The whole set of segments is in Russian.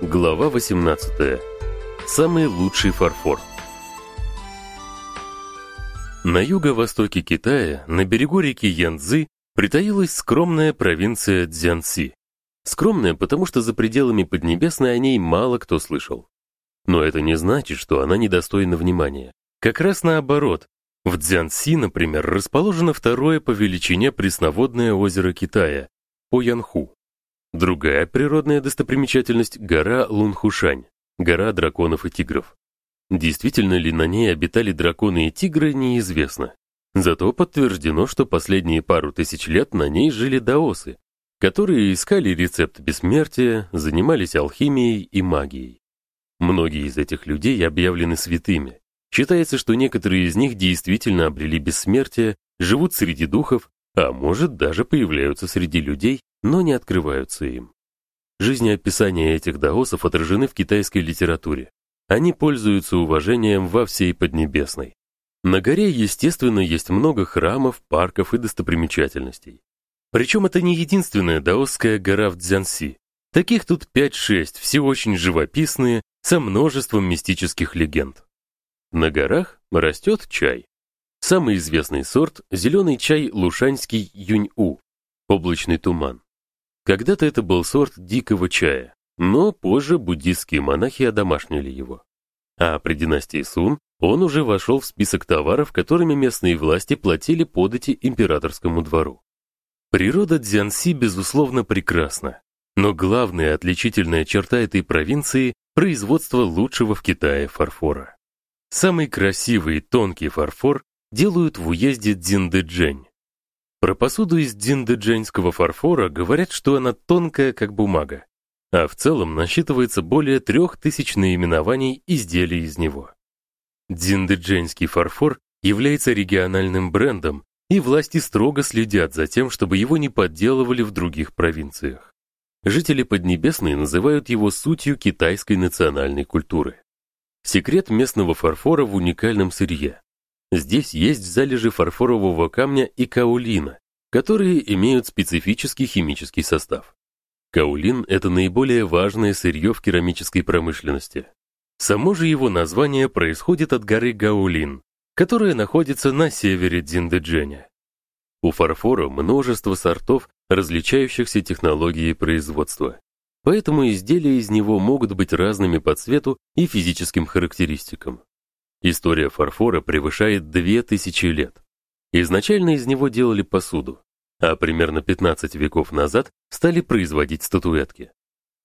Глава 18. Самый лучший фарфор. На юго-востоке Китая, на берегу реки Янцзы, притаилась скромная провинция Цзянси. Скромная, потому что за пределами Поднебесной о ней мало кто слышал. Но это не значит, что она недостойна внимания. Как раз наоборот. В Цзянси, например, расположено второе по величине пресноводное озеро Китая Поянху. Другая природная достопримечательность гора Лунхушань, гора драконов и тигров. Действительно ли на ней обитали драконы и тигры, неизвестно. Зато подтверждено, что последние пару тысяч лет на ней жили даосы, которые искали рецепт бессмертия, занимались алхимией и магией. Многие из этих людей объявлены святыми. Считается, что некоторые из них действительно обрели бессмертие, живут среди духов, а может даже появляются среди людей но не открываются им. Жизнеописания этих даосов отражены в китайской литературе. Они пользуются уважением во всей Поднебесной. На горе, естественно, есть много храмов, парков и достопримечательностей. Причем это не единственная даосская гора в Цзянси. Таких тут 5-6, все очень живописные, со множеством мистических легенд. На горах растет чай. Самый известный сорт зеленый чай лушаньский юнь-у, облачный туман. Когда-то это был сорт дикого чая, но позже буддистские монахи одомашнили его. А при династии Сун он уже вошел в список товаров, которыми местные власти платили подати императорскому двору. Природа Цзянси безусловно прекрасна, но главная отличительная черта этой провинции производство лучшего в Китае фарфора. Самый красивый и тонкий фарфор делают в уезде Цзиндэчжэнь. Про посуду из диндедженского фарфора говорят, что она тонкая, как бумага, а в целом насчитывается более трех тысяч наименований изделий из него. Диндедженский фарфор является региональным брендом, и власти строго следят за тем, чтобы его не подделывали в других провинциях. Жители Поднебесной называют его сутью китайской национальной культуры. Секрет местного фарфора в уникальном сырье. Здесь есть залежи фарфорового камня и каолина, которые имеют специфический химический состав. Каолин это наиболее важное сырье в керамической промышленности. Само же его название происходит от горы Гаолин, которая находится на севере Дзиндэджэня. У фарфора множество сортов, различающихся технологией производства. Поэтому изделия из него могут быть разными по цвету и физическим характеристикам. История фарфора превышает 2000 лет. Изначально из него делали посуду, а примерно 15 веков назад стали производить статуэтки.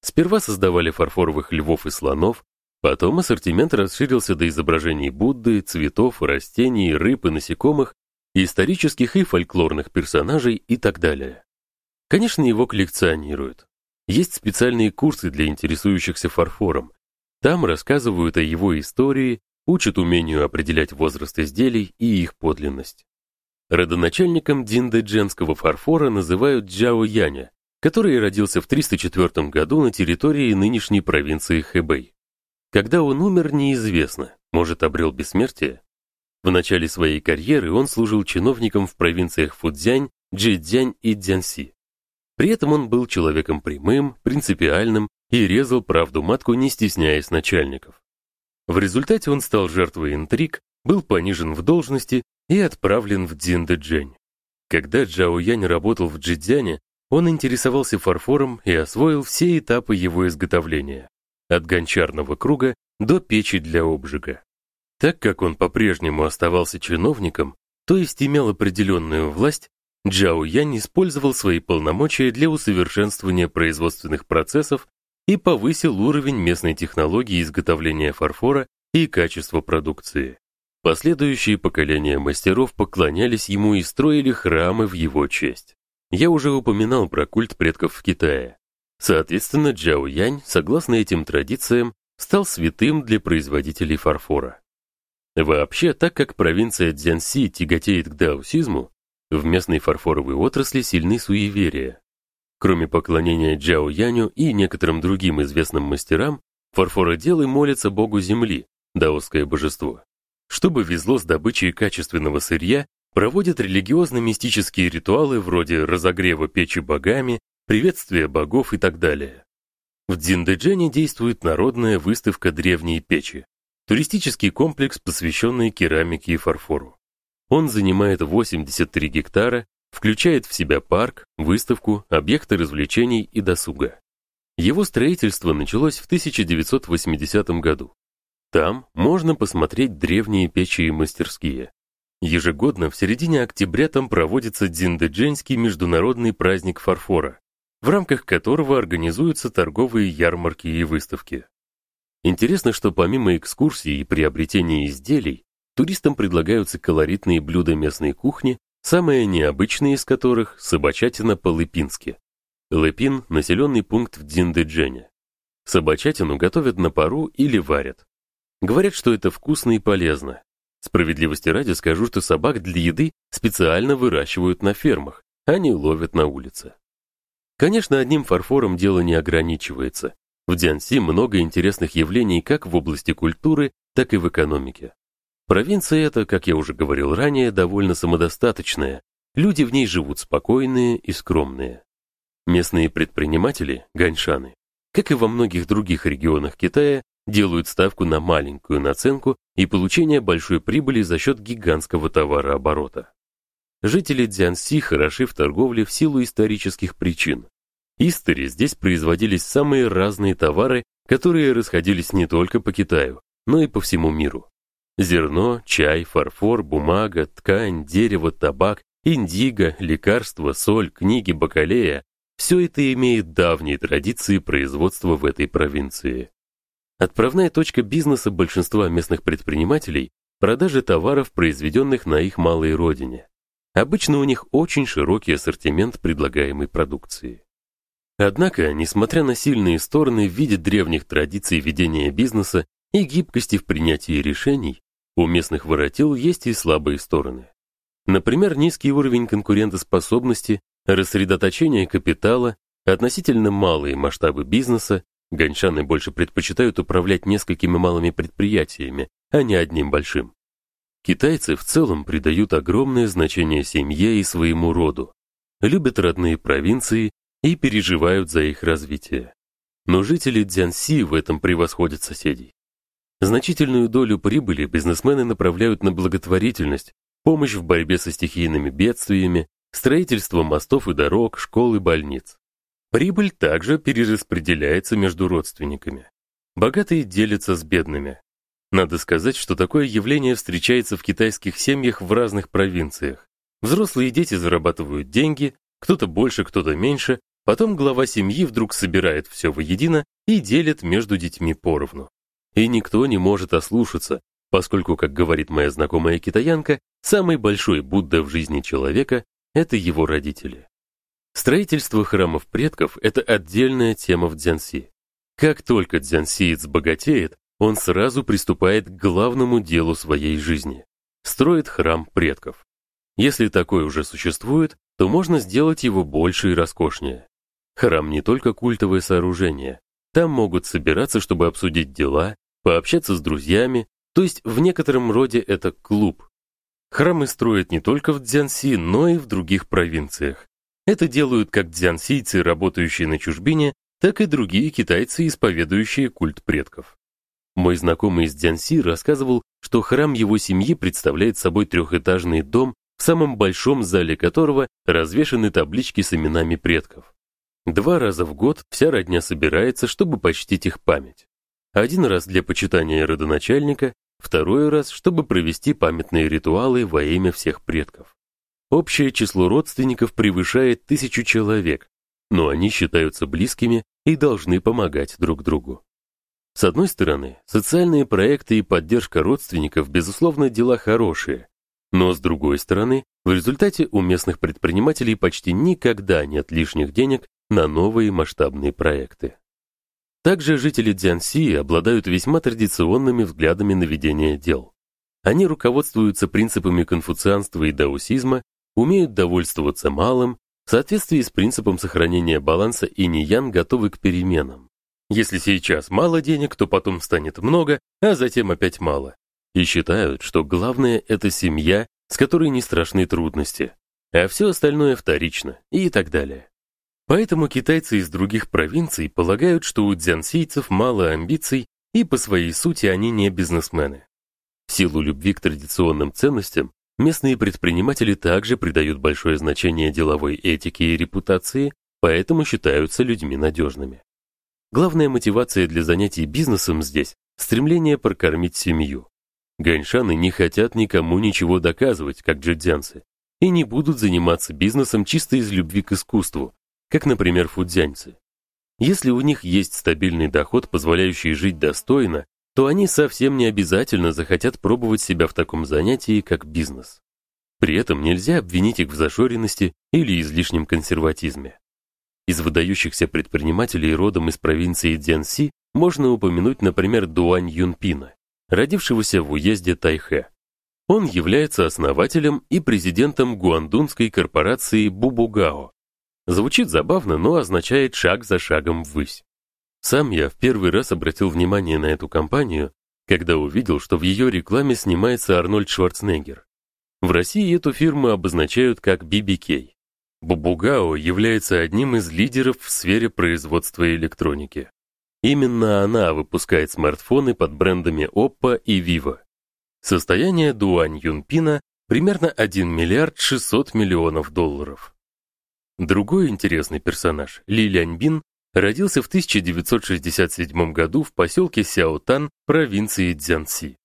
Сперва создавали фарфоровых львов и слонов, потом ассортимент расширился до изображений Будды, цветов, растений, рыб и насекомых, исторических и фольклорных персонажей и так далее. Конечно, его коллекционируют. Есть специальные курсы для интересующихся фарфором. Там рассказывают о его истории, учат умению определять возраст изделий и их подлинность. Родоначальником диндедженского фарфора называют Джао Яня, который родился в 304 году на территории нынешней провинции Хэбэй. Когда он умер, неизвестно, может, обрел бессмертие. В начале своей карьеры он служил чиновником в провинциях Фудзянь, Джэцзянь и Цзянси. При этом он был человеком прямым, принципиальным и резал правду матку, не стесняясь начальников. В результате он стал жертвой интриг, был понижен в должности и отправлен в Дзиндэджэнь. Когда Джао Янь работал в Джидзяне, он интересовался фарфором и освоил все этапы его изготовления, от гончарного круга до печи для обжига. Так как он по-прежнему оставался чиновником, то есть имел определенную власть, Джао Янь использовал свои полномочия для усовершенствования производственных процессов и повысил уровень местной технологии изготовления фарфора и качества продукции. Последующие поколения мастеров поклонялись ему и строили храмы в его честь. Я уже упоминал про культ предков в Китае. Соответственно, Джао Янь, согласно этим традициям, стал святым для производителей фарфора. Вообще, так как провинция Цзянси тяготеет к даосизму, в местной фарфоровой отрасли сильны суеверия. Кроме поклонения Джао Яню и некоторым другим известным мастерам, фарфороделы молятся богу земли, даосское божество. Чтобы везло с добычей качественного сырья, проводят религиозно-мистические ритуалы вроде разогрева печи богами, приветствия богов и так далее. В Дзиндэджэне действует народная выставка древней печи, туристический комплекс, посвященный керамике и фарфору. Он занимает 83 гектара, включает в себя парк, выставку, объекты развлечений и досуга. Его строительство началось в 1980 году. Там можно посмотреть древние печи и мастерские. Ежегодно в середине октября там проводится Дзиндэджэнский международный праздник фарфора, в рамках которого организуются торговые ярмарки и выставки. Интересно, что помимо экскурсий и приобретения изделий, туристам предлагаются колоритные блюда местной кухни, самые необычные из которых собачатина по-лыпински. Лыпин населенный пункт в Дзиндэджэне. Собачатину готовят на пару или варят. Говорят, что это вкусно и полезно. Справедливости ради скажу, что собак для еды специально выращивают на фермах, а не ловят на улице. Конечно, одним фарфором дело не ограничивается. В Дзянси много интересных явлений как в области культуры, так и в экономике. Провинция эта, как я уже говорил ранее, довольно самодостаточная. Люди в ней живут спокойные и скромные. Местные предприниматели, ганьшаны, как и во многих других регионах Китая, делают ставку на маленькую наценку и получение большой прибыли за счет гигантского товарооборота. Жители Цзянси хороши в торговле в силу исторических причин. Истори здесь производились самые разные товары, которые расходились не только по Китаю, но и по всему миру. Зерно, чай, фарфор, бумага, ткань, дерево, табак, индиго, лекарства, соль, книги, бакалея все это имеет давние традиции производства в этой провинции. Отправная точка бизнеса большинства местных предпринимателей продажа товаров, произведенных на их малой родине. Обычно у них очень широкий ассортимент предлагаемой продукции. Однако, несмотря на сильные стороны в виде древних традиций ведения бизнеса и гибкости в принятии решений, у местных воротил есть и слабые стороны. Например, низкий уровень конкурентоспособности, рассредоточение капитала, относительно малые масштабы бизнеса, Ганьшаны больше предпочитают управлять несколькими малыми предприятиями, а не одним большим. Китайцы в целом придают огромное значение семье и своему роду, любят родные провинции и переживают за их развитие. Но жители Цзянси в этом превосходят соседей. Значительную долю прибыли бизнесмены направляют на благотворительность, помощь в борьбе со стихийными бедствиями, строительство мостов и дорог, школ и больниц. Прибыль также перераспределяется между родственниками. Богатые делятся с бедными. Надо сказать, что такое явление встречается в китайских семьях в разных провинциях. Взрослые дети зарабатывают деньги, кто-то больше, кто-то меньше, потом глава семьи вдруг собирает все воедино и делит между детьми поровну. И никто не может ослушаться, поскольку, как говорит моя знакомая китаянка, самый большой Будда в жизни человека это его родители. Строительство храмов предков это отдельная тема в Дзянси. Как только дзянсиец богатеет, он сразу приступает к главному делу своей жизни строит храм предков. Если такой уже существует, то можно сделать его больше и роскошнее. Храм не только культовое сооружение. Там могут собираться, чтобы обсудить дела, пообщаться с друзьями, то есть в некотором роде это клуб. Храмы строят не только в Цзянси, но и в других провинциях. Это делают как дзянсийцы, работающие на чужбине, так и другие китайцы, исповедующие культ предков. Мой знакомый из Дзянси рассказывал, что храм его семьи представляет собой трехэтажный дом, в самом большом зале которого развешаны таблички с именами предков. Два раза в год вся родня собирается, чтобы почтить их память. Один раз для почитания родоначальника, второй раз, чтобы провести памятные ритуалы во имя всех предков. Общее число родственников превышает тысячу человек, но они считаются близкими и должны помогать друг другу. С одной стороны, социальные проекты и поддержка родственников безусловно дела хорошие, но с другой стороны, в результате у местных предпринимателей почти никогда нет лишних денег на новые масштабные проекты. Также жители Цзянси обладают весьма традиционными взглядами на ведение дел. Они руководствуются принципами конфуцианства и даосизма умеют довольствоваться малым, в соответствии с принципом сохранения баланса и ян готовы к переменам. Если сейчас мало денег, то потом станет много, а затем опять мало. И считают, что главное это семья, с которой не страшны трудности, а все остальное вторично и так далее. Поэтому китайцы из других провинций полагают, что у дзянсийцев мало амбиций и по своей сути они не бизнесмены. В силу любви к традиционным ценностям местные предприниматели также придают большое значение деловой этике и репутации, поэтому считаются людьми надежными. Главная мотивация для занятий бизнесом здесь стремление прокормить семью. Ганьшаны не хотят никому ничего доказывать, как джидзянцы, и не будут заниматься бизнесом чисто из любви к искусству, как, например, фудзянцы. Если у них есть стабильный доход, позволяющий жить достойно, то они совсем не обязательно захотят пробовать себя в таком занятии, как бизнес. При этом нельзя обвинить их в зашоренности или излишнем консерватизме. Из выдающихся предпринимателей родом из провинции Цзянси можно упомянуть, например, Дуань Юнпина, родившегося в уезде Тайхэ. Он является основателем и президентом гуандунской корпорации Бубугао. Звучит забавно, но означает шаг за шагом ввысь. Сам я в первый раз обратил внимание на эту компанию, когда увидел, что в ее рекламе снимается Арнольд Шварценеггер. В России эту фирму обозначают как BBK. Бубугао является одним из лидеров в сфере производства электроники. Именно она выпускает смартфоны под брендами Oppo и Vivo. Состояние Дуань Юнпина примерно 1 миллиард 600 миллионов долларов. Другой интересный персонаж, Ли Ляньбин, родился в 1967 году в поселке Сяотан, провинции Цзянси.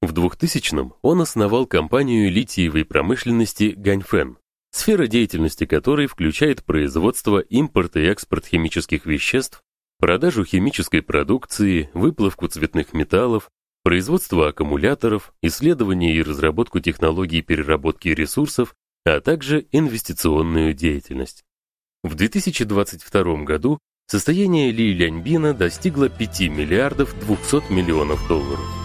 В 2000-м он основал компанию литиевой промышленности Ганьфэн сфера деятельности которой включает производство, импорт и экспорт химических веществ, продажу химической продукции, выплавку цветных металлов, производство аккумуляторов, исследование и разработку технологий переработки ресурсов, а также инвестиционную деятельность. В 2022 году состояние Ли Ляньбина достигло 5 миллиардов 200 миллионов долларов.